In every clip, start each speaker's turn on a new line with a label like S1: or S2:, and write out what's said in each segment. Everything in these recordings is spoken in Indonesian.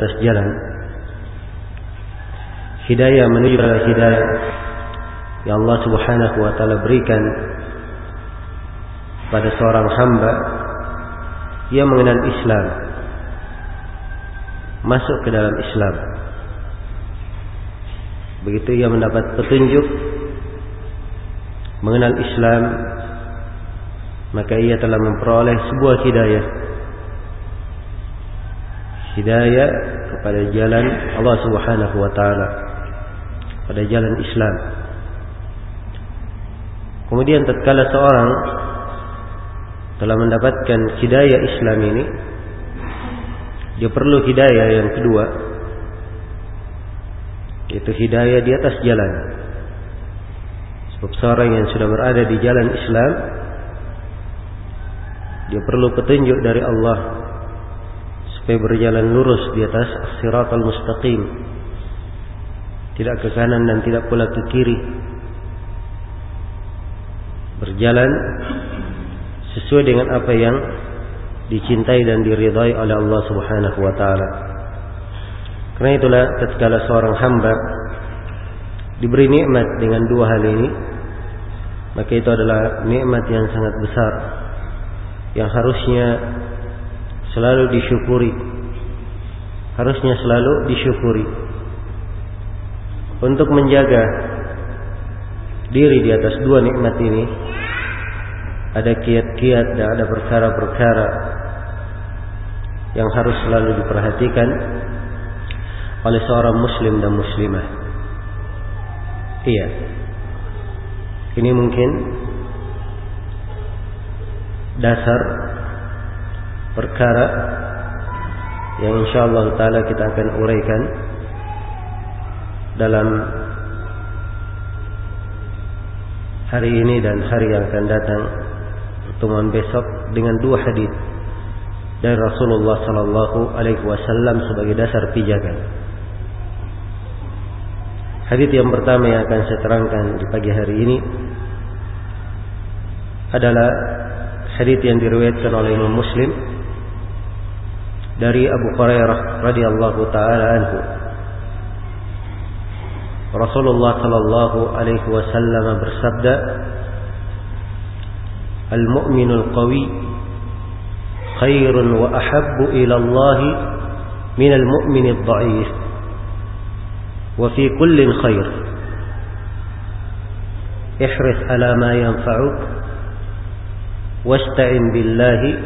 S1: atas jalan. Hidayah menuju hidayah yang Allah Subhanahu wa taala berikan pada seorang hamba. Ia mengenal Islam. Masuk ke dalam Islam. Begitu ia mendapat petunjuk mengenal Islam maka ia telah memperoleh sebuah hidayah hidayah kepada jalan Allah Subhanahu wa taala pada jalan Islam. Kemudian tatkala seorang telah mendapatkan hidayah Islam ini dia perlu hidayah yang kedua yaitu hidayah di atas jalan. Sebab seorang yang sudah berada di jalan Islam dia perlu petunjuk dari Allah supaya berjalan lurus di atas siratal mustaqim tidak ke kanan dan tidak pula ke kiri berjalan sesuai dengan apa yang dicintai dan diridhai oleh Allah Subhanahu wa taala. Karena itulah tatkala seorang hamba diberi nikmat dengan dua hal ini, maka itu adalah nikmat yang sangat besar yang harusnya selalu disyukuri. Harusnya selalu disyukuri. Untuk menjaga diri di atas dua nikmat ini, ada kiat-kiat dan ada perkara-perkara yang harus selalu diperhatikan oleh seorang muslim dan muslimah. Iya. Ini mungkin dasar perkara yang insyaallah taala kita akan uraikan dalam hari ini dan hari yang akan datang pertemuan besok dengan dua hadis dari Rasulullah sallallahu alaihi wasallam sebagai dasar pijakan. Hadis yang pertama yang akan saya terangkan di pagi hari ini adalah hadis yang diriwayatkan oleh Imam Muslim dari Abu Hurairah radhiyallahu taala anhu. Rasulullah sallallahu alaihi wasallam bersabda, المؤمن القوي خير وأحب إلى الله من المؤمن الضعيف وفي كل خير احرص على ما ينفعك واستعن بالله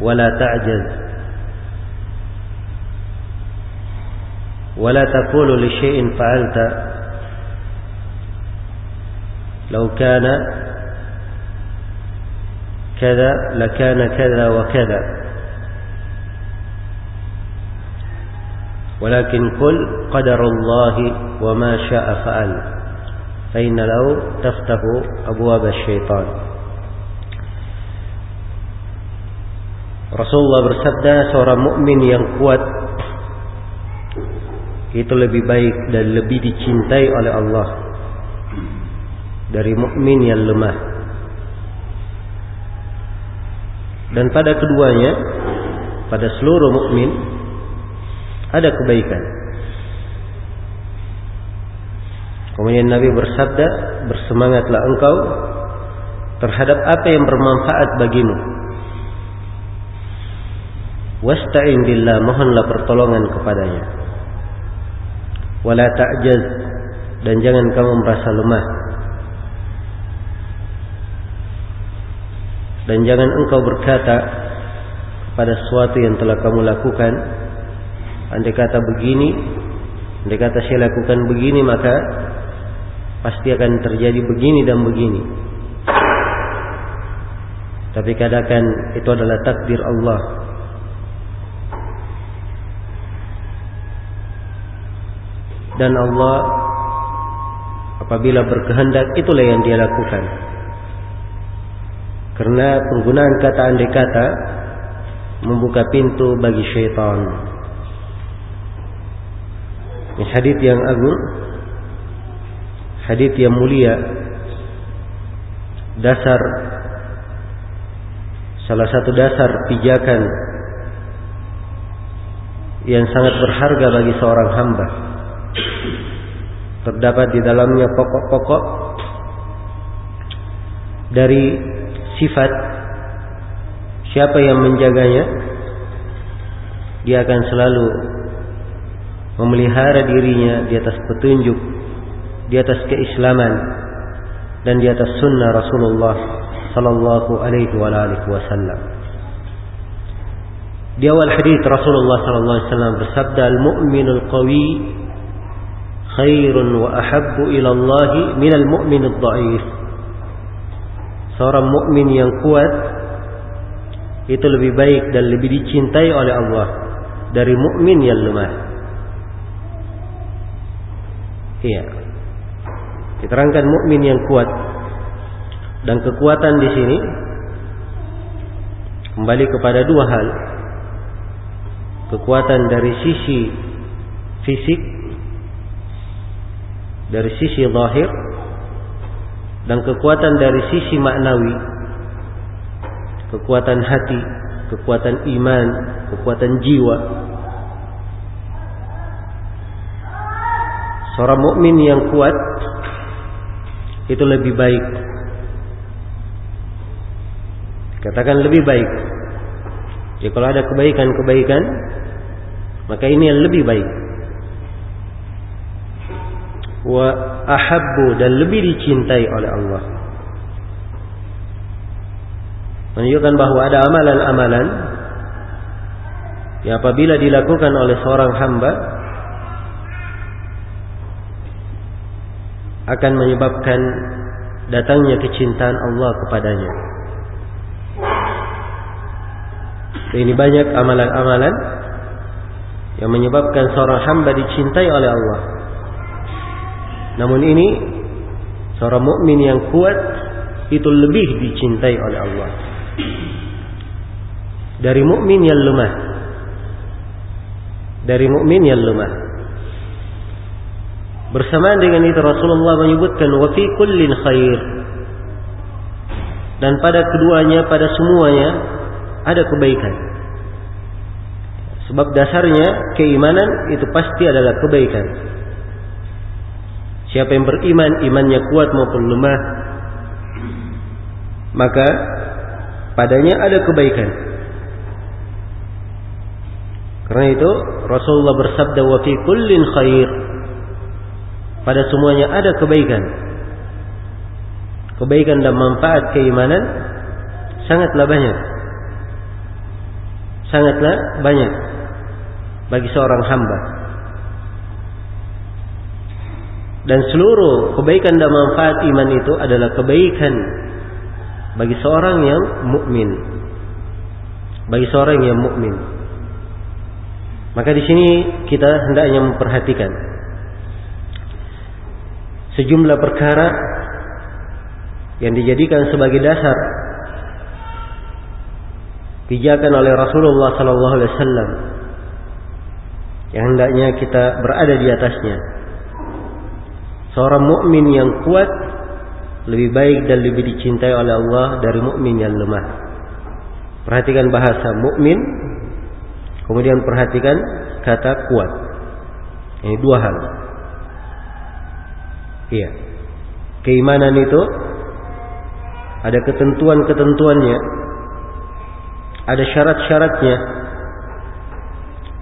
S1: ولا تعجز ولا تقول لشيء فعلت. لو كان كذا لكان كذا وكذا. ولكن قل قدر الله وما شاء فعل. فإن لو تفتح أبواب الشيطان. Rasulullah bersabda seorang mukmin yang kuat itu lebih baik dan lebih dicintai oleh Allah dari mukmin yang lemah. Dan pada keduanya, pada seluruh mukmin ada kebaikan. Kemudian Nabi bersabda, bersemangatlah engkau terhadap apa yang bermanfaat bagimu. Wasta'in billah, mohonlah pertolongan kepadanya. Wala ta'jaz. Dan jangan kamu merasa lemah. dan jangan engkau berkata pada sesuatu yang telah kamu lakukan andai kata begini andai kata saya lakukan begini maka pasti akan terjadi begini dan begini. Tapi katakan itu adalah takdir Allah dan Allah apabila berkehendak itulah yang dia lakukan karena penggunaan kata andai kata membuka pintu bagi syaitan. Ini hadis yang agung, hadis yang mulia, dasar salah satu dasar pijakan yang sangat berharga bagi seorang hamba. Terdapat di dalamnya pokok-pokok dari sifat siapa yang menjaganya dia akan selalu memelihara dirinya di atas petunjuk di atas keislaman dan di atas sunnah Rasulullah sallallahu alaihi wa alihi wasallam. Di awal hadis Rasulullah sallallahu alaihi wasallam bersabda al-mu'minul qawi wa ahabbu ila Allah min al-mu'minid dha'if. Seorang mukmin yang kuat itu lebih baik dan lebih dicintai oleh Allah dari mukmin yang lemah. Iya. Diterangkan mukmin yang kuat dan kekuatan di sini kembali kepada dua hal. Kekuatan dari sisi fisik dari sisi zahir dan kekuatan dari sisi maknawi kekuatan hati kekuatan iman kekuatan jiwa seorang mukmin yang kuat itu lebih baik. Katakan lebih baik. Ya kalau ada kebaikan-kebaikan, maka ini yang lebih baik. Wa ahabbu dan lebih dicintai oleh Allah. Menunjukkan bahwa ada amalan-amalan yang apabila dilakukan oleh seorang hamba akan menyebabkan datangnya kecintaan Allah kepadanya. Ini banyak amalan-amalan yang menyebabkan seorang hamba dicintai oleh Allah. Namun ini seorang mukmin yang kuat itu lebih dicintai oleh Allah dari mukmin yang lemah. Dari mukmin yang lemah. Bersamaan dengan itu Rasulullah menyebutkan wa fi kullin khair. Dan pada keduanya, pada semuanya ada kebaikan. Sebab dasarnya keimanan itu pasti adalah kebaikan. Siapa yang beriman, imannya kuat maupun lemah, maka padanya ada kebaikan. Karena itu Rasulullah bersabda wa fi kullin khair pada semuanya ada kebaikan. Kebaikan dan manfaat keimanan sangatlah banyak. Sangatlah banyak bagi seorang hamba. Dan seluruh kebaikan dan manfaat iman itu adalah kebaikan bagi seorang yang mukmin. Bagi seorang yang mukmin. Maka di sini kita hendaknya memperhatikan sejumlah perkara yang dijadikan sebagai dasar pijakan oleh Rasulullah sallallahu alaihi wasallam yang hendaknya kita berada di atasnya. Seorang mukmin yang kuat lebih baik dan lebih dicintai oleh Allah dari mukmin yang lemah. Perhatikan bahasa mukmin, kemudian perhatikan kata kuat. Ini dua hal. Iya. Keimanan itu ada ketentuan-ketentuannya. Ada syarat-syaratnya.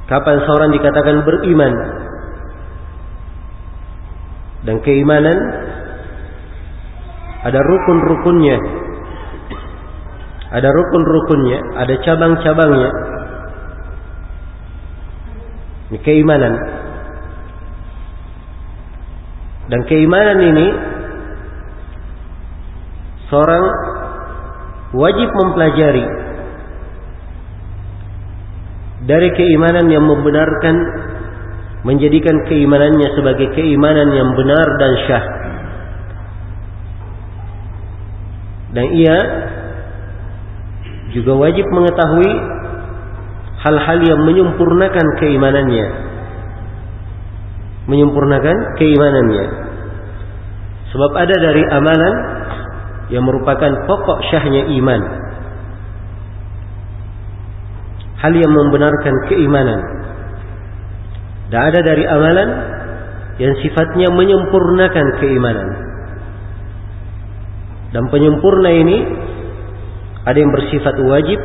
S1: Kapan seorang dikatakan beriman? Dan keimanan ada rukun-rukunnya. Ada rukun-rukunnya, ada cabang-cabangnya. Ini keimanan. Dan keimanan ini seorang wajib mempelajari dari keimanan yang membenarkan menjadikan keimanannya sebagai keimanan yang benar dan syah. Dan ia juga wajib mengetahui hal-hal yang menyempurnakan keimanannya menyempurnakan keimanannya. Sebab ada dari amalan yang merupakan pokok syahnya iman. Hal yang membenarkan keimanan. Dan ada dari amalan yang sifatnya menyempurnakan keimanan. Dan penyempurna ini ada yang bersifat wajib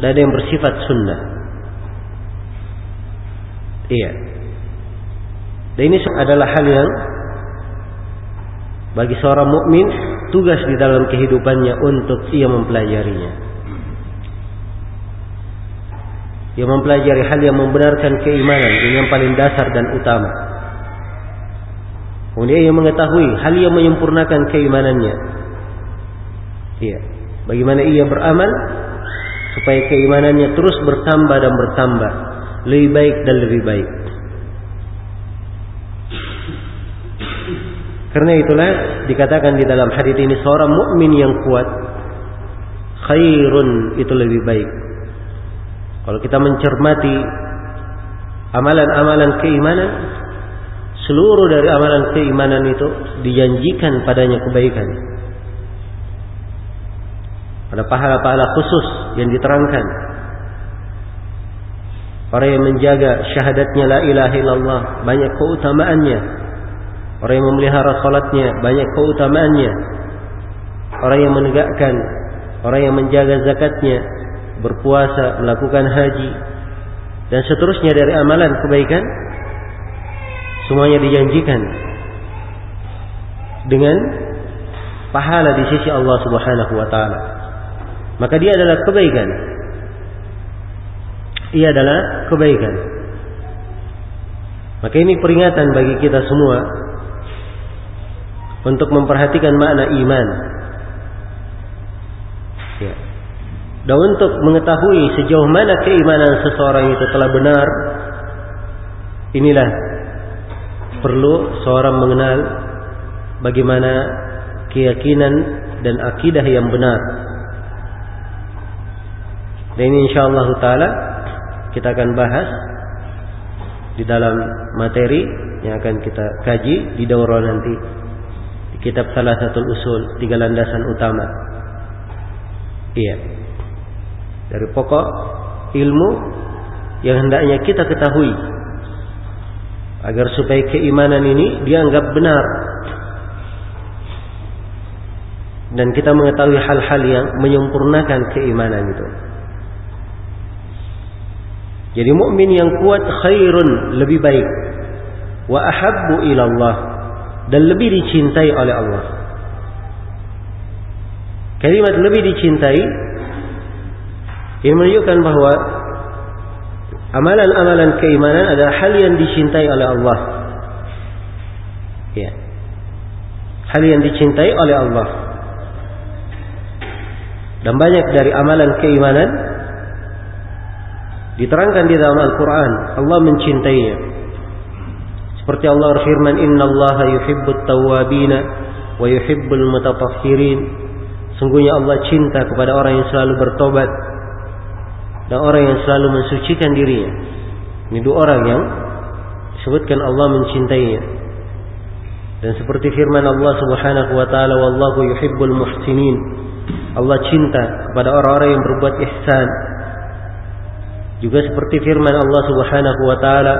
S1: dan ada yang bersifat sunnah. Iya. Dan ini adalah hal yang bagi seorang mukmin tugas di dalam kehidupannya untuk ia mempelajarinya. Ia mempelajari hal yang membenarkan keimanan ini yang paling dasar dan utama. Kemudian ia mengetahui hal yang menyempurnakan keimanannya. Iya. Bagaimana ia beramal supaya keimanannya terus bertambah dan bertambah, lebih baik dan lebih baik. Karena itulah dikatakan di dalam hadis ini seorang mukmin yang kuat khairun itu lebih baik. Kalau kita mencermati amalan-amalan keimanan, seluruh dari amalan keimanan itu dijanjikan padanya kebaikan. Ada pahala-pahala khusus yang diterangkan. Orang yang menjaga syahadatnya la ilaha illallah banyak keutamaannya Orang yang memelihara salatnya banyak keutamaannya. Orang yang menegakkan, orang yang menjaga zakatnya, berpuasa, melakukan haji dan seterusnya dari amalan kebaikan semuanya dijanjikan dengan pahala di sisi Allah Subhanahu wa taala. Maka dia adalah kebaikan. Ia adalah kebaikan. Maka ini peringatan bagi kita semua untuk memperhatikan makna iman. Ya. Dan untuk mengetahui sejauh mana keimanan seseorang itu telah benar, inilah perlu seorang mengenal bagaimana keyakinan dan akidah yang benar. Dan ini insyaallah taala kita akan bahas di dalam materi yang akan kita kaji di daurah nanti kitab salah satu usul tiga landasan utama iya dari pokok ilmu yang hendaknya kita ketahui. Agar supaya keimanan ini dianggap benar. Dan kita mengetahui hal-hal yang menyempurnakan keimanan itu. Jadi mukmin yang kuat khairun lebih baik. Wa ahabbu ila Allah dan lebih dicintai oleh Allah. Kalimat lebih dicintai ini menunjukkan bahwa amalan-amalan keimanan adalah hal yang dicintai oleh Allah. Ya. Hal yang dicintai oleh Allah. Dan banyak dari amalan keimanan diterangkan di dalam Al-Quran. Allah mencintainya. Seperti Allah berfirman, "Inna Allah yuhibbut tawwabina wa yuhibbul mutatahhirin." Sungguhnya Allah cinta kepada orang yang selalu bertobat dan orang yang selalu mensucikan dirinya. Ini dua orang yang disebutkan Allah mencintainya. Dan seperti firman Allah Subhanahu wa taala, "Wallahu yuhibbul muhsinin." Allah cinta kepada orang-orang yang berbuat ihsan. Juga seperti firman Allah Subhanahu wa taala,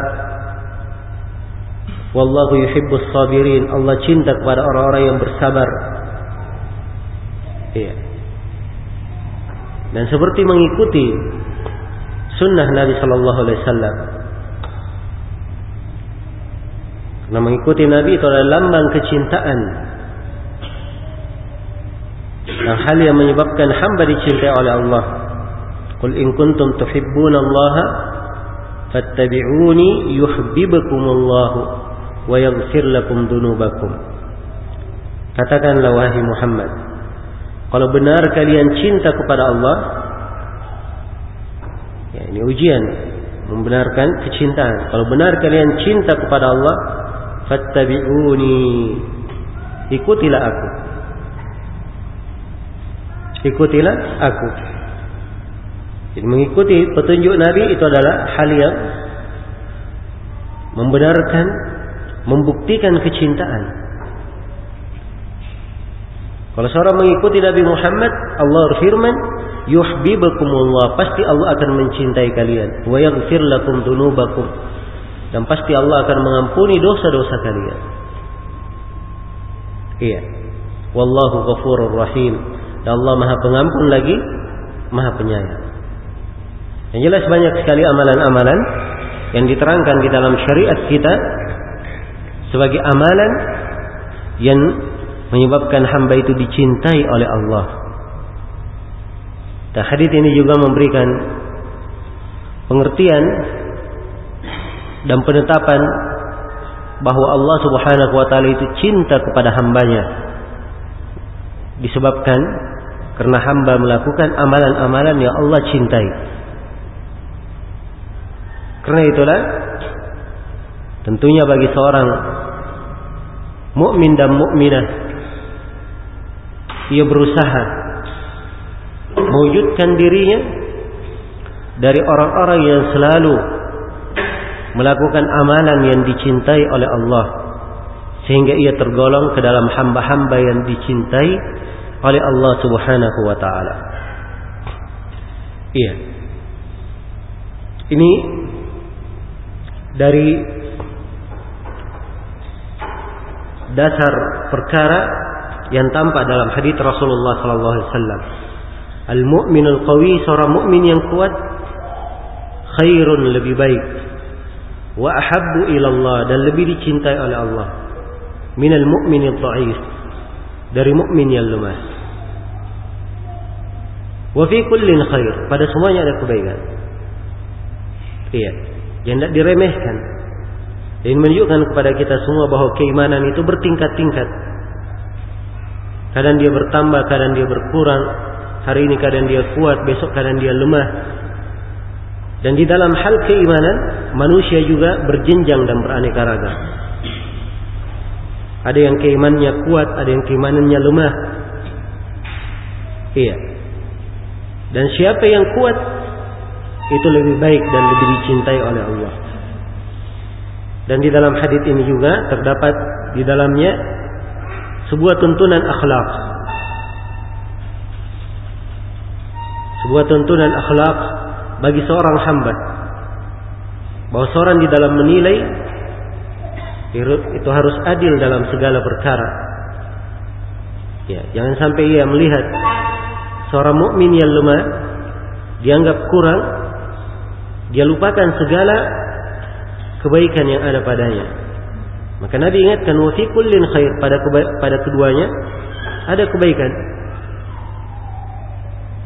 S1: Wallahu yuhibbus sabirin. Allah cinta kepada orang-orang yang bersabar. Iya. Dan seperti mengikuti sunnah Nabi Sallallahu Alaihi Wasallam. Karena mengikuti Nabi itu adalah lambang kecintaan. Dan hal yang menyebabkan hamba dicintai oleh Allah. Qul in kuntum tuhibbuna Allah fattabi'uni yuhibbukumullahu wa yaghfir lakum dunubakum. Katakanlah wahai Muhammad, kalau benar kalian cinta kepada Allah, ya ini ujian membenarkan kecintaan. Kalau benar kalian cinta kepada Allah, fattabi'uni. Ikutilah aku. Ikutilah aku. Jadi mengikuti petunjuk Nabi itu adalah hal yang membenarkan membuktikan kecintaan. Kalau seorang mengikuti Nabi Muhammad, Allah berfirman, "Yuhibbukumullah," pasti Allah akan mencintai kalian. "Wa yaghfir lakum dunubakum." dan pasti Allah akan mengampuni dosa-dosa kalian. Iya. Wallahu ghafurur rahim. Dan Allah Maha Pengampun lagi, Maha Penyayang. Yang jelas banyak sekali amalan-amalan yang diterangkan di dalam syariat kita sebagai amalan yang menyebabkan hamba itu dicintai oleh Allah. Dan hadis ini juga memberikan pengertian dan penetapan bahwa Allah Subhanahu wa taala itu cinta kepada hambanya disebabkan karena hamba melakukan amalan-amalan yang Allah cintai. Karena itulah tentunya bagi seorang mukmin dan mukminah ia berusaha mewujudkan dirinya dari orang-orang yang selalu melakukan amalan yang dicintai oleh Allah sehingga ia tergolong ke dalam hamba-hamba yang dicintai oleh Allah Subhanahu wa taala. Iya. Ini dari dasar perkara yang tampak dalam hadis Rasulullah sallallahu alaihi wasallam. Al-mu'minul qawi seorang mukmin yang kuat khairun lebih baik wa ahabbu ila Allah dan lebih dicintai oleh Allah minal mu'minil dhaif dari mukmin yang lemah. Wa fi kullin khair, pada semuanya ada kebaikan. Iya, yang tidak diremehkan. Dan menunjukkan kepada kita semua bahwa keimanan itu bertingkat-tingkat. Kadang dia bertambah, kadang dia berkurang. Hari ini kadang dia kuat, besok kadang dia lemah. Dan di dalam hal keimanan, manusia juga berjenjang dan beraneka ragam. Ada yang keimanannya kuat, ada yang keimanannya lemah. Iya. Dan siapa yang kuat itu lebih baik dan lebih dicintai oleh Allah. Dan di dalam hadis ini juga terdapat di dalamnya sebuah tuntunan akhlak. Sebuah tuntunan akhlak bagi seorang hamba bahwa seorang di dalam menilai itu harus adil dalam segala perkara. Ya, jangan sampai ia melihat seorang mukmin yang lemah dianggap kurang, dia lupakan segala kebaikan yang ada padanya. Maka Nabi ingatkan wa fi kullin khair pada pada keduanya ada kebaikan.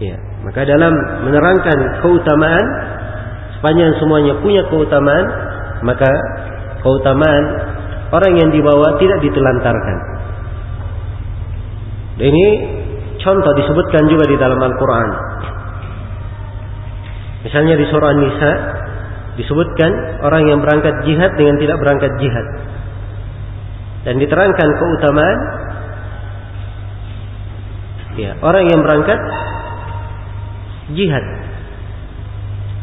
S1: Ya, maka dalam menerangkan keutamaan sepanjang semuanya punya keutamaan, maka keutamaan orang yang dibawa tidak ditelantarkan. Dan ini contoh disebutkan juga di dalam Al-Quran. Misalnya di surah An-Nisa disebutkan orang yang berangkat jihad dengan tidak berangkat jihad. Dan diterangkan keutamaan ya, orang yang berangkat jihad.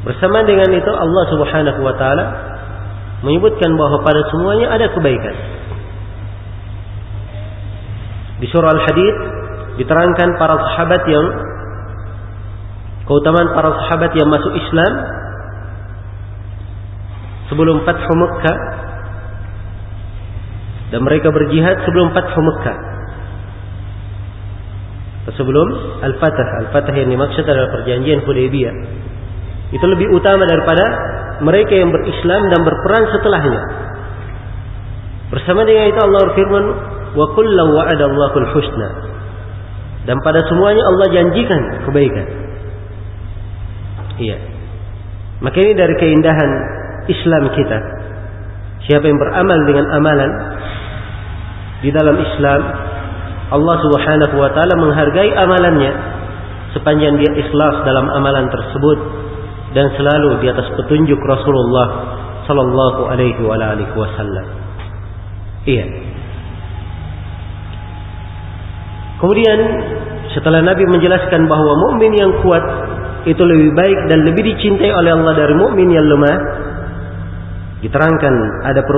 S1: Bersama dengan itu Allah Subhanahu wa taala menyebutkan bahwa pada semuanya ada kebaikan. Di surah Al-Hadid diterangkan para sahabat yang keutamaan para sahabat yang masuk Islam sebelum Fathu Mekah dan mereka berjihad sebelum Fathu Mekah. Sebelum Al-Fatah, Al-Fatah yang dimaksud adalah perjanjian Hudaybiyah. Itu lebih utama daripada mereka yang berislam dan berperan setelahnya. Bersama dengan itu Allah berfirman, "Wa kullu wa'ada Allahul husna." Dan pada semuanya Allah janjikan kebaikan. Iya. Maka ini dari keindahan Islam kita. Siapa yang beramal dengan amalan di dalam Islam, Allah Subhanahu wa taala menghargai amalannya sepanjang dia ikhlas dalam amalan tersebut dan selalu di atas petunjuk Rasulullah sallallahu alaihi wa alihi wasallam. Iya. Kemudian setelah Nabi menjelaskan bahwa mukmin yang kuat itu lebih baik dan lebih dicintai oleh Allah dari mukmin yang lemah, diterangkan ada per,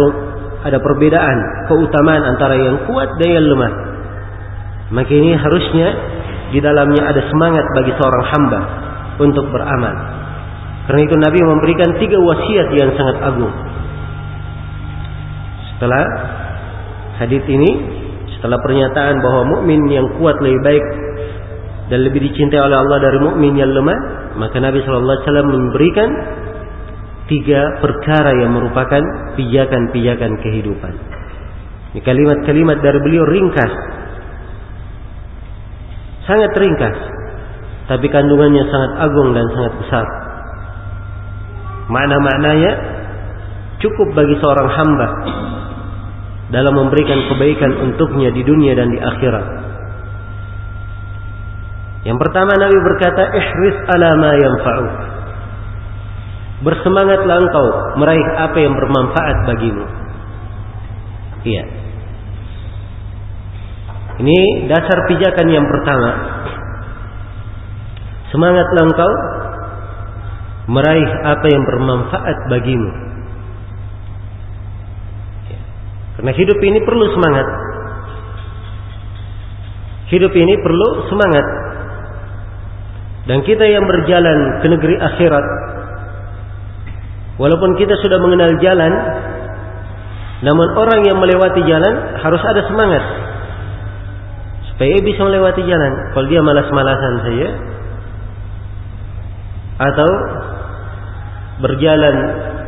S1: ada perbedaan keutamaan antara yang kuat dan yang lemah. Maka ini harusnya di dalamnya ada semangat bagi seorang hamba untuk beramal. Karena itu Nabi memberikan tiga wasiat yang sangat agung. setelah hadis ini setelah pernyataan bahwa mukmin yang kuat lebih baik dan lebih dicintai oleh Allah dari mukmin yang lemah, maka Nabi Shallallahu Alaihi Wasallam memberikan tiga perkara yang merupakan pijakan-pijakan kehidupan. Kalimat-kalimat dari beliau ringkas, sangat ringkas, tapi kandungannya sangat agung dan sangat besar. Makna-maknanya cukup bagi seorang hamba dalam memberikan kebaikan untuknya di dunia dan di akhirat. Yang pertama Nabi berkata, "Ihris ala ma yanfa'u." Bersemangatlah engkau meraih apa yang bermanfaat bagimu. Iya. Ini dasar pijakan yang pertama. Semangatlah engkau meraih apa yang bermanfaat bagimu. Karena hidup ini perlu semangat. Hidup ini perlu semangat. Dan kita yang berjalan ke negeri akhirat, walaupun kita sudah mengenal jalan, namun orang yang melewati jalan harus ada semangat supaya bisa melewati jalan. Kalau dia malas-malasan saja atau berjalan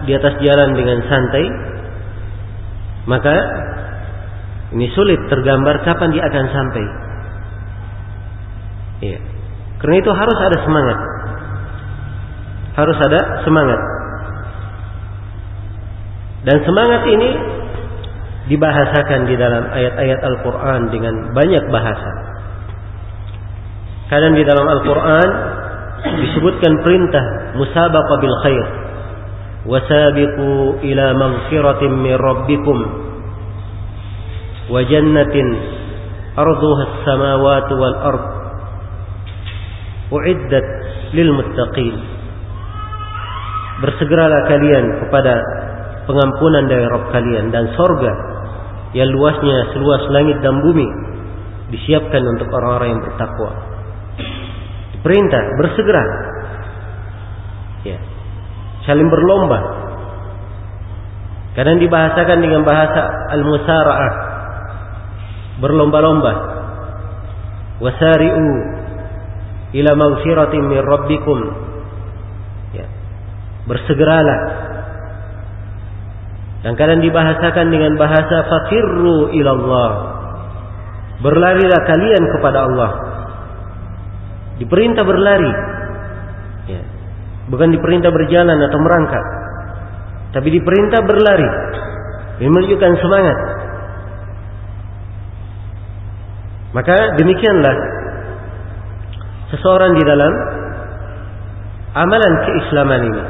S1: di atas jalan dengan santai, maka ini sulit tergambar kapan dia akan sampai. Iya. Karena itu harus ada semangat. Harus ada semangat. Dan semangat ini dibahasakan di dalam ayat-ayat Al-Quran dengan banyak bahasa. Kadang di dalam Al-Quran disebutkan perintah musabaqah bil khair. Wasabiqu ila maghfiratin min rabbikum wa jannatin arduha as-samawati wal ard uiddat lil muttaqin. Bersegeralah kalian kepada pengampunan dari Rabb kalian dan sorga yang luasnya seluas langit dan bumi disiapkan untuk orang-orang yang bertakwa. Perintah bersegera. Ya. Saling berlomba. Kadang dibahasakan dengan bahasa al-musara'ah. Berlomba-lomba. Wasari'u ila maghfiratin min rabbikum. Ya. Bersegeralah dan kadang dibahasakan dengan bahasa fakirru ilallah. Berlarilah kalian kepada Allah. Diperintah berlari. Ya. Bukan diperintah berjalan atau merangkak. Tapi diperintah berlari. Ini menunjukkan semangat. Maka demikianlah seseorang di dalam amalan keislaman ini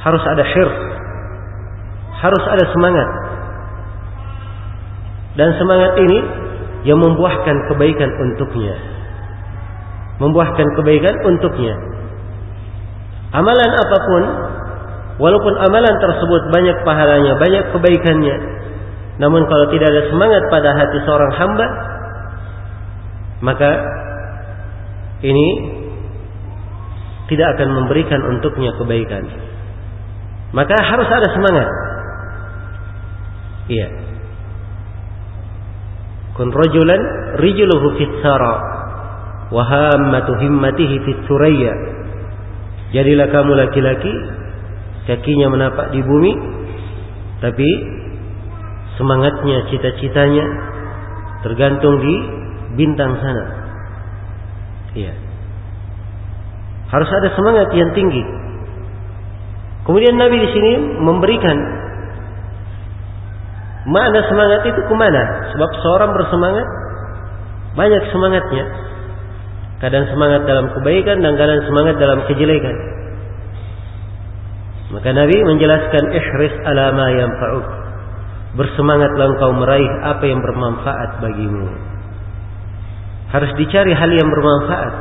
S1: harus ada syirk harus ada semangat. Dan semangat ini yang membuahkan kebaikan untuknya. Membuahkan kebaikan untuknya. Amalan apa pun, walaupun amalan tersebut banyak pahalanya, banyak kebaikannya, namun kalau tidak ada semangat pada hati seorang hamba, maka ini tidak akan memberikan untuknya kebaikan. Maka harus ada semangat. Iya. Kun rajulan rijluhu fit sara wa hammatu himmatihi fit suraya. Jadilah kamu laki-laki kakinya menapak di bumi tapi semangatnya, cita-citanya tergantung di bintang sana. Iya. Harus ada semangat yang tinggi. Kemudian Nabi di sini memberikan Mana semangat itu ke mana? Sebab seorang bersemangat banyak semangatnya. Kadang semangat dalam kebaikan dan kadang semangat dalam kejelekan. Maka Nabi menjelaskan ihris ala ma yanfa'uk. Bersemangatlah engkau meraih apa yang bermanfaat bagimu. Harus dicari hal yang bermanfaat.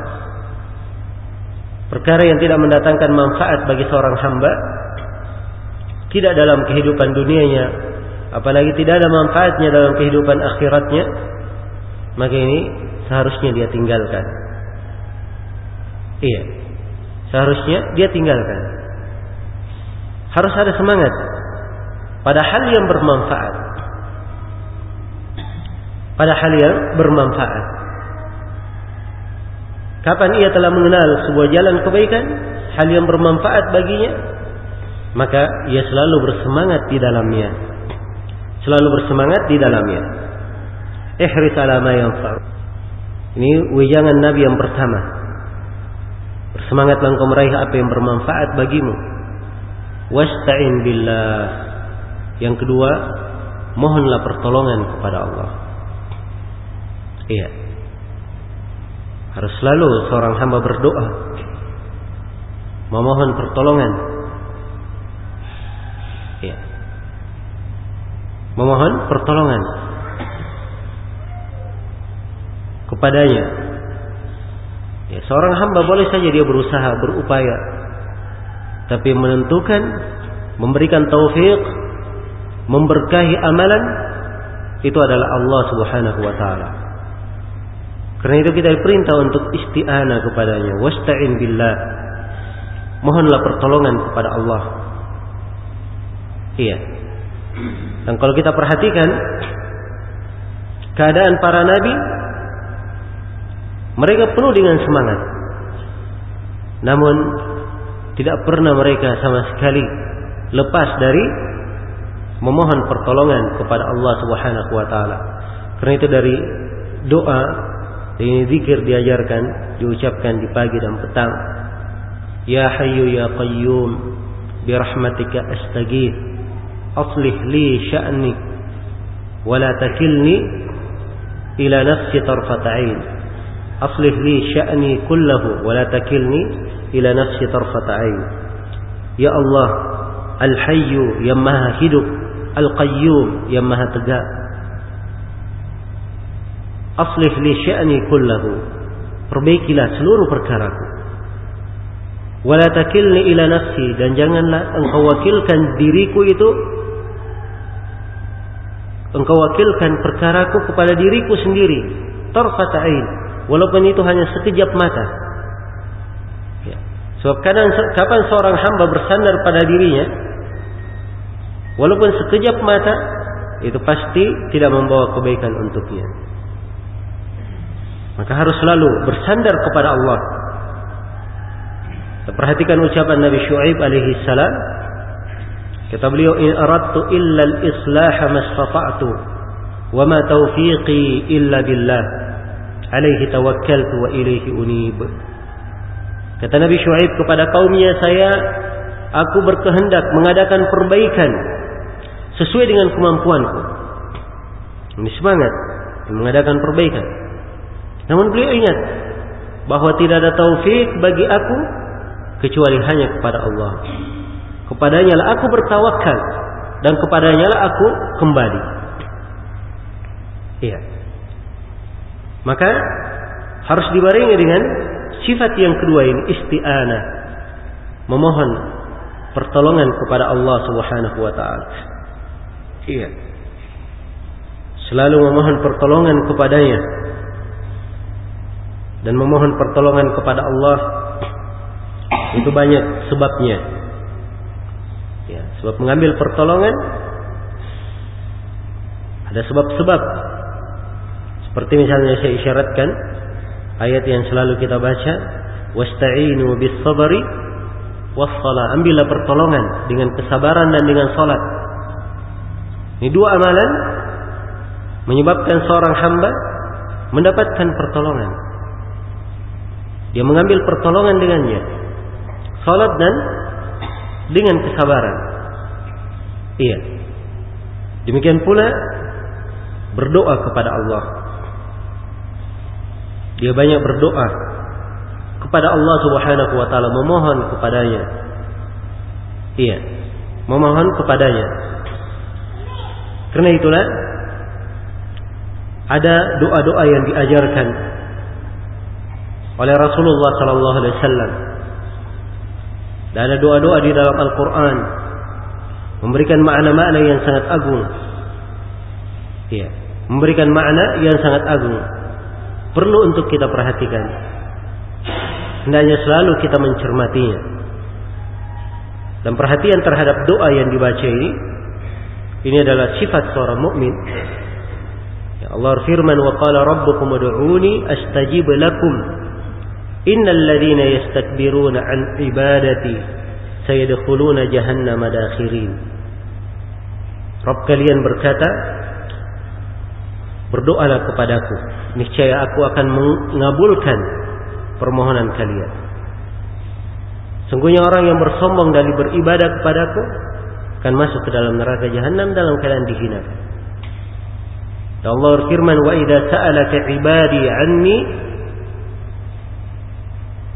S1: Perkara yang tidak mendatangkan manfaat bagi seorang hamba tidak dalam kehidupan dunianya apalagi tidak ada manfaatnya dalam kehidupan akhiratnya, maka ini seharusnya dia tinggalkan. Iya, seharusnya dia tinggalkan. Harus ada semangat. pada hal yang bermanfaat. Pada hal yang bermanfaat. Kapan ia telah mengenal sebuah jalan kebaikan, hal yang bermanfaat baginya, maka ia selalu bersemangat di dalamnya. Selalu bersemangat di dalamnya. Ihris ala ma yanfa'. Ini wejangan Nabi yang pertama. Bersemangatlah engkau meraih apa yang bermanfaat bagimu. Wasta'in billah. Yang kedua, mohonlah pertolongan kepada Allah. Iya. Harus selalu seorang hamba berdoa. Memohon pertolongan. Memohon pertolongan kepadanya. Ya, seorang hamba boleh saja dia berusaha, berupaya. Tapi menentukan, memberikan taufik, memberkahi amalan, itu adalah Allah subhanahu wa ta'ala. Karena itu kita diperintah untuk isti'anah kepadanya. Wasta'in billah. Mohonlah pertolongan kepada Allah. Iya. Dan kalau kita perhatikan keadaan para nabi mereka penuh dengan semangat. Namun tidak pernah mereka sama sekali lepas dari memohon pertolongan kepada Allah Subhanahu wa taala. Karena itu dari doa ini zikir diajarkan, diucapkan di pagi dan petang. Ya Hayyu ya Qayyum bi rahmatika astaghith aslih li sya'ni wa la takilni ila nafsi tarfat 'ain. أصلح لي شأني كله ولا تكلني إلى نفسي طرفة عين يا الله الحي yang maha hidup Al-Qayyum yang maha tegak Aslih li sya'ni kullahu Perbaikilah seluruh perkaraku Wala takilni ila nafsi Dan janganlah engkau wakilkan diriku itu Engkau wakilkan perkaraku kepada diriku sendiri Tarfata ain walaupun itu hanya sekejap mata. Ya. Sebab kadang kapan seorang hamba bersandar pada dirinya, walaupun sekejap mata, itu pasti tidak membawa kebaikan untuknya. Maka harus selalu bersandar kepada Allah. Perhatikan ucapan Nabi Shu'aib alaihi salam. Kata beliau, "In aradtu illa al-islah mastata'tu wa ma taufiqi illa billah." alaihi tawakkaltu wa ilaihi unib. Kata Nabi Shu'aib kepada kaumnya saya aku berkehendak mengadakan perbaikan sesuai dengan kemampuanku. Ini semangat mengadakan perbaikan. Namun beliau ingat bahwa tidak ada taufik bagi aku kecuali hanya kepada Allah. Kepadanya lah aku bertawakal dan kepadanya lah aku kembali. Iya. Maka harus dibarengi dengan sifat yang kedua ini isti'anah. Memohon pertolongan kepada Allah Subhanahu wa taala. Iya. Selalu memohon pertolongan kepadanya dan memohon pertolongan kepada Allah itu banyak sebabnya. Sebab mengambil pertolongan ada sebab-sebab seperti misalnya saya isyaratkan ayat yang selalu kita baca, "Wasta'inu bis sabri was salat." Ambillah pertolongan dengan kesabaran dan dengan salat. Ini dua amalan menyebabkan seorang hamba mendapatkan pertolongan. Dia mengambil pertolongan dengannya. Salat dan dengan kesabaran. Iya. Demikian pula berdoa kepada Allah. Dia banyak berdoa kepada Allah Subhanahu wa taala memohon kepadanya. Iya, memohon kepadanya. Karena itulah ada doa-doa yang diajarkan oleh Rasulullah sallallahu alaihi wasallam. Dan ada doa-doa di dalam Al-Qur'an memberikan makna-makna yang sangat agung. Iya, memberikan makna yang sangat agung perlu untuk kita perhatikan. Hendaknya selalu kita mencermatinya. Dan perhatian terhadap doa yang dibaca ini Ini adalah sifat seorang mukmin. Ya Allah firman wa qala rabbukum ud'uni astajib lakum. Innal ladzina yastakbiruna an ibadati sayadkhuluna jahannama dakhirin. Rabb kalian berkata, berdoalah kepadaku, niscaya aku akan mengabulkan permohonan kalian. Sungguhnya orang yang bersombong dari beribadah kepadaku akan masuk ke dalam neraka jahanam dalam keadaan dihinakan. Dan Allah berfirman, "Wa idza sa'alaka 'ibadi 'anni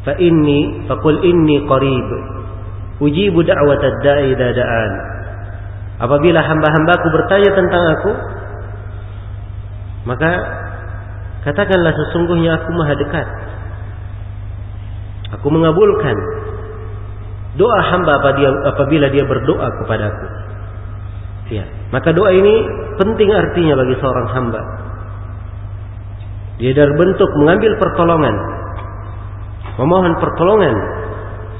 S1: fa inni faqul inni qarib ujibu da'watad da'i idza da'an." Apabila hamba-hambaku bertanya tentang aku, maka katakanlah sesungguhnya aku Maha dekat. Aku mengabulkan doa hamba apabila dia berdoa kepadaku. Ya, maka doa ini penting artinya bagi seorang hamba. Dia dari bentuk mengambil pertolongan, memohon pertolongan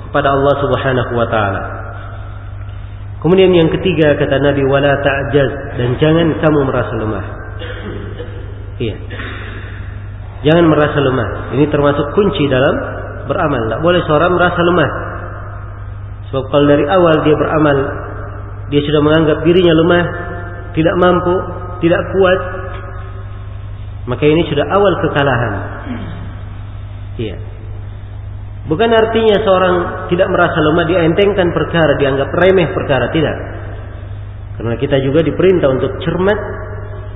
S1: kepada Allah Subhanahu wa taala. Kemudian yang ketiga kata Nabi wala ta'jaz dan jangan kamu merasa lemah. Iya. Jangan merasa lemah. Ini termasuk kunci dalam beramal. Tidak boleh seorang merasa lemah. Sebab kalau dari awal dia beramal, dia sudah menganggap dirinya lemah, tidak mampu, tidak kuat, maka ini sudah awal kekalahan. Iya. Bukan artinya seorang tidak merasa lemah dia entengkan perkara, dianggap remeh perkara, tidak. Karena kita juga diperintah untuk cermat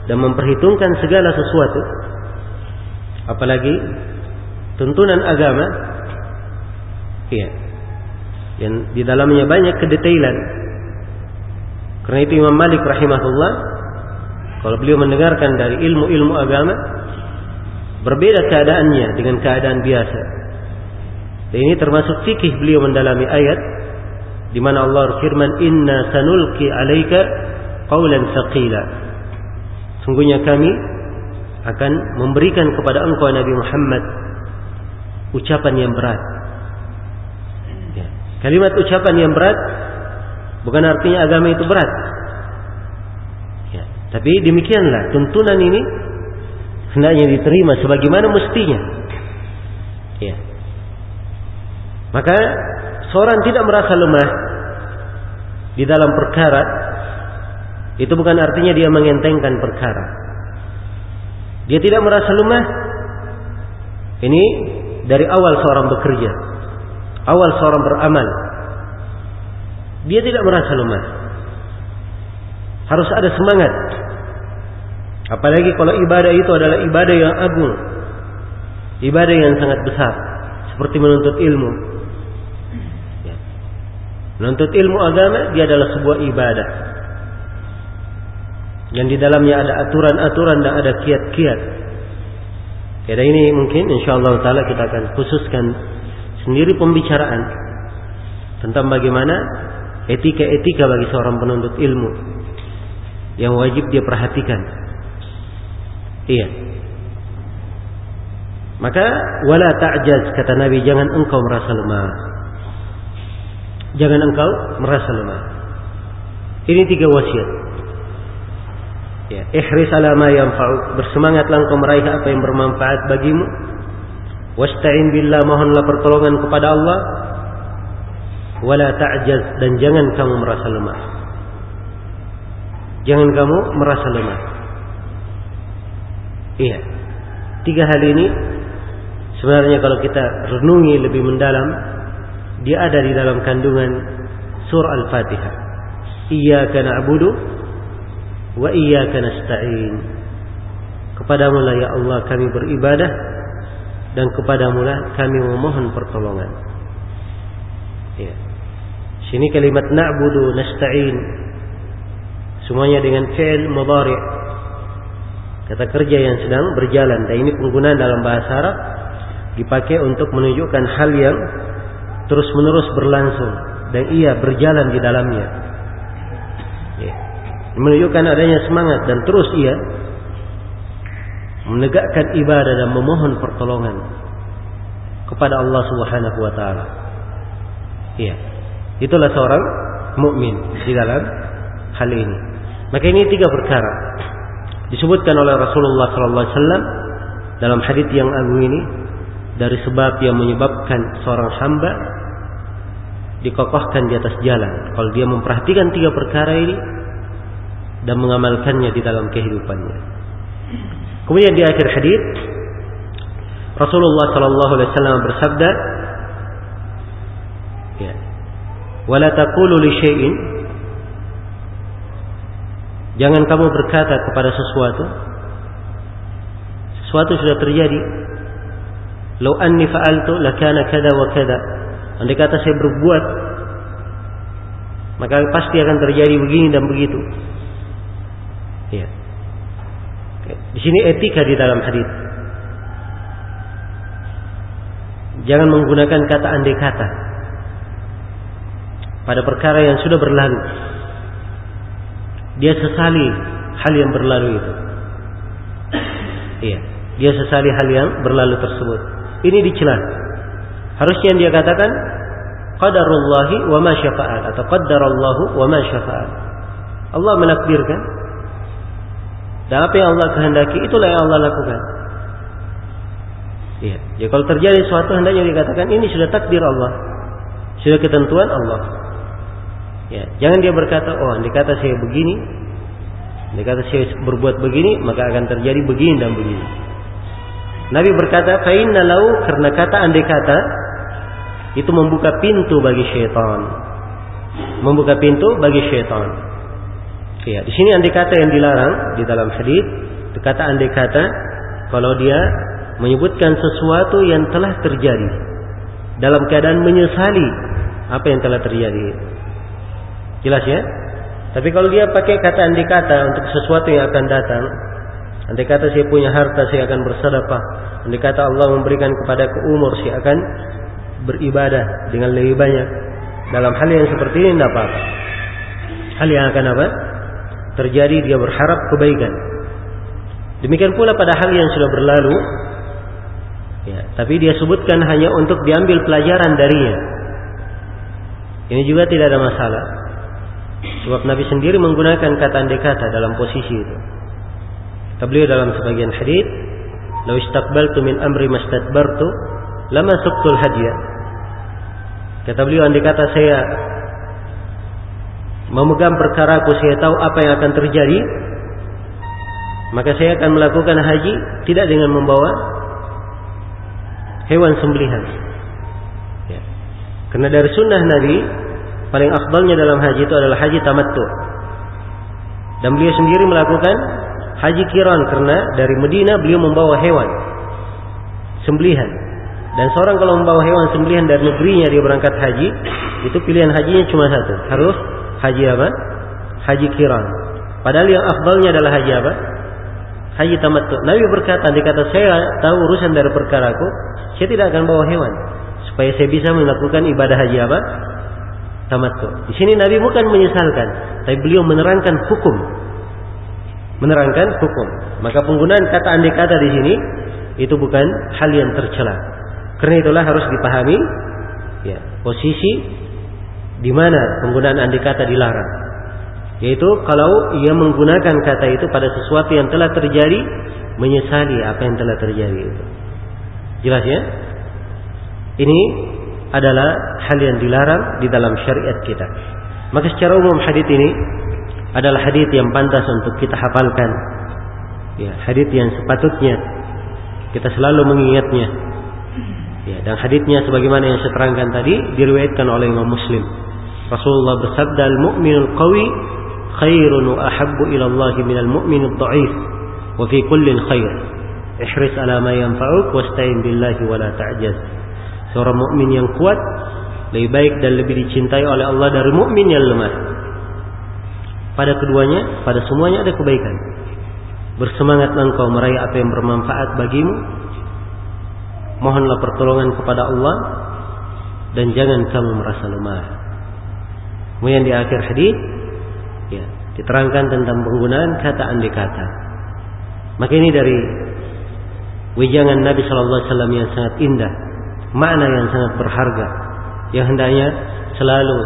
S1: dan memperhitungkan segala sesuatu. Apalagi tuntunan agama. Iya. Yang di dalamnya banyak kedetailan. Karena itu Imam Malik rahimahullah kalau beliau mendengarkan dari ilmu-ilmu agama berbeda keadaannya dengan keadaan biasa. Ini termasuk fikih beliau mendalami ayat di mana Allah berfirman inna sanulqi alaika qawlan thaqila. Sungguhnya kami akan memberikan kepada engkau Nabi Muhammad ucapan yang berat. Ya. Kalimat ucapan yang berat bukan artinya agama itu berat. Ya. Tapi demikianlah tuntunan ini hendaknya diterima sebagaimana mestinya. Ya. Maka seorang tidak merasa lemah di dalam perkara itu bukan artinya dia mengentengkan perkara. Dia tidak merasa lemah. Ini dari awal seorang bekerja, awal seorang beramal. Dia tidak merasa lemah. Harus ada semangat. Apalagi kalau ibadah itu adalah ibadah yang agung. Ibadah yang sangat besar. Seperti menuntut ilmu. Menuntut ilmu agama dia adalah sebuah ibadah. Yang di dalamnya ada aturan-aturan dan ada kiat-kiat. Kira ini mungkin insya Allah taala kita akan khususkan sendiri pembicaraan tentang bagaimana etika-etika bagi seorang penuntut ilmu yang wajib dia perhatikan. Iya. Maka wala ta'jaz kata Nabi jangan engkau merasa lemah. Jangan engkau merasa lemah. Ini tiga wasiat. Ya, ihris ala ma yanfa'u. Bersemangatlah engkau meraih apa yang bermanfaat bagimu. Wasta'in billah mohonlah pertolongan kepada Allah. Wala ta'jaz dan jangan kamu merasa lemah. Jangan kamu merasa lemah. Iya. Tiga hal ini sebenarnya kalau kita renungi lebih mendalam dia ada di dalam kandungan surah Al-Fatihah. Iyyaka na'budu wa iyyaka nasta'in. Kepadamu lah ya Allah kami beribadah dan kepadamu lah kami memohon pertolongan. Ya. Sini kalimat na'budu nasta'in semuanya dengan fi'il mudhari' kata kerja yang sedang berjalan dan ini penggunaan dalam bahasa Arab dipakai untuk menunjukkan hal yang terus menerus berlangsung dan ia berjalan di dalamnya ya. menunjukkan adanya semangat dan terus ia menegakkan ibadah dan memohon pertolongan kepada Allah Subhanahu wa taala. Iya. Itulah seorang mukmin di dalam hal ini. Maka ini tiga perkara disebutkan oleh Rasulullah sallallahu alaihi wasallam dalam hadis yang agung ini dari sebab yang menyebabkan seorang hamba dikokohkan di atas jalan kalau dia memperhatikan tiga perkara ini dan mengamalkannya di dalam kehidupannya. Kemudian di akhir hadis Rasulullah sallallahu alaihi wasallam bersabda, ya, "Wala taqulu li syai'in" Jangan kamu berkata kepada sesuatu sesuatu sudah terjadi. Lau anni fa'altu lakana kada wa kada. Andai kata saya berbuat maka pasti akan terjadi begini dan begitu. Ya. Di sini etika di dalam hadis. Jangan menggunakan kata andai kata pada perkara yang sudah berlalu. Dia sesali hal yang berlalu itu. Iya, dia sesali hal yang berlalu tersebut. Ini dicela. Harusnya dia katakan qadarullahi wa ma syafa'al atau qaddarallahu wa ma syafa'al. Allah menakdirkan dan apa yang Allah kehendaki itulah yang Allah lakukan. Iya. Ya kalau terjadi sesuatu hendaknya dikatakan ini sudah takdir Allah. Sudah ketentuan Allah. Ya, jangan dia berkata, "Oh, andai kata saya begini, andai kata saya berbuat begini, maka akan terjadi begini dan begini." Nabi berkata, "Fa inna lau" karena kata andai kata itu membuka pintu bagi syaitan. Membuka pintu bagi syaitan. Ya, di sini andai kata yang dilarang di dalam hadis, kata andai kata kalau dia menyebutkan sesuatu yang telah terjadi dalam keadaan menyesali apa yang telah terjadi. Jelas ya? Tapi kalau dia pakai kata andai kata untuk sesuatu yang akan datang, andai kata saya punya harta saya akan bersedekah, andai kata Allah memberikan kepada ke umur saya akan beribadah dengan lebih banyak. Dalam hal yang seperti ini tidak apa-apa. Hal yang akan apa? terjadi dia berharap kebaikan. Demikian pula pada hal yang sudah berlalu, ya, tapi dia sebutkan hanya untuk diambil pelajaran darinya. Ini juga tidak ada masalah. Sebab Nabi sendiri menggunakan kata andai kata dalam posisi itu. Kata beliau dalam sebagian hadis, "Lau istaqbaltu min amri mastadbartu, lama suqtul hadiah." Kata beliau andai kata saya memegang perkara aku saya tahu apa yang akan terjadi maka saya akan melakukan haji tidak dengan membawa hewan sembelihan ya. karena dari sunnah Nabi paling afdalnya dalam haji itu adalah haji tamattu dan beliau sendiri melakukan haji kiran karena dari Medina beliau membawa hewan sembelihan dan seorang kalau membawa hewan sembelihan dari negerinya dia berangkat haji itu pilihan hajinya cuma satu harus haji apa? Haji kiran. Padahal yang afdalnya adalah haji apa? Haji tamattu. Nabi berkata, dikata saya tahu urusan dari perkaraku, saya tidak akan bawa hewan supaya saya bisa melakukan ibadah haji apa? Tamattu. Di sini Nabi bukan menyesalkan, tapi beliau menerangkan hukum. Menerangkan hukum. Maka penggunaan kata andai kata di sini itu bukan hal yang tercela. Karena itulah harus dipahami ya, posisi di mana penggunaan andai kata dilarang. Yaitu kalau ia menggunakan kata itu pada sesuatu yang telah terjadi, menyesali apa yang telah terjadi itu. Jelas ya? Ini adalah hal yang dilarang di dalam syariat kita. Maka secara umum hadis ini adalah hadis yang pantas untuk kita hafalkan. Ya, hadis yang sepatutnya kita selalu mengingatnya. Ya, dan hadisnya sebagaimana yang saya terangkan tadi diriwayatkan oleh Imam Muslim. Rasulullah bersabda al-mu'minul qawi khairun wa ahabbu ila Allah minal mu'minid dha'if wa fi kullin khair. Ihris ala ma yanfa'uk wasta'in billahi wa la ta'jaz. Seorang mukmin yang kuat lebih baik dan lebih dicintai oleh Allah dari mukmin yang lemah. Pada keduanya, pada semuanya ada kebaikan. Bersemangat engkau meraih apa yang bermanfaat bagimu. Mohonlah pertolongan kepada Allah dan jangan kamu merasa lemah. Kemudian di akhir hadis ya, diterangkan tentang penggunaan kata andai kata. Maka ini dari wejangan Nabi Shallallahu Alaihi Wasallam yang sangat indah, makna yang sangat berharga, yang hendaknya selalu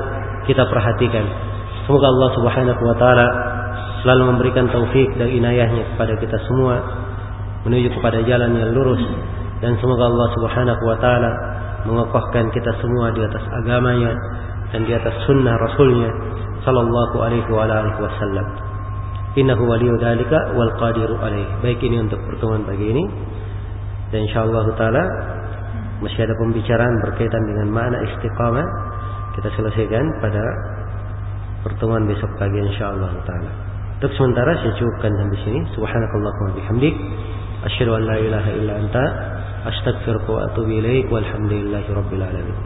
S1: kita perhatikan. Semoga Allah Subhanahu Wa Taala selalu memberikan taufik dan inayahnya kepada kita semua menuju kepada jalan yang lurus dan semoga Allah Subhanahu wa taala mengokohkan kita semua di atas agamanya dan di atas sunnah rasulnya sallallahu alaihi wa alihi wasallam. Innahu waliyu dalika wal qadiru alaih baik ini untuk pertemuan pagi ini. Dan insyaallah taala masih ada pembicaraan berkaitan dengan makna istiqamah. Kita selesaikan pada pertemuan besok pagi insyaallah taala. Untuk sementara saya cukupkan sampai sini. Subhanakallahumma bihamdik. Asyhadu an la ilaha illa anta. Astaghfiruka wa atubu ilaik. Walhamdulillahi rabbil alamin